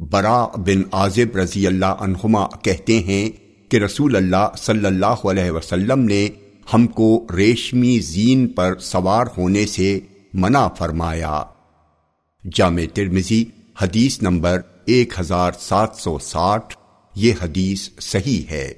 برا بن عازب رضی اللہ عنہما کہتے ہیں کہ رسول اللہ صلی اللہ علیہ وسلم نے ہم کو ریشمی زین پر سوار ہونے سے منع فرمایا۔ جامع ترمزی حدیث نمبر ایک ہزار سات سو ساٹھ، یہ حدیث صحیح ہے۔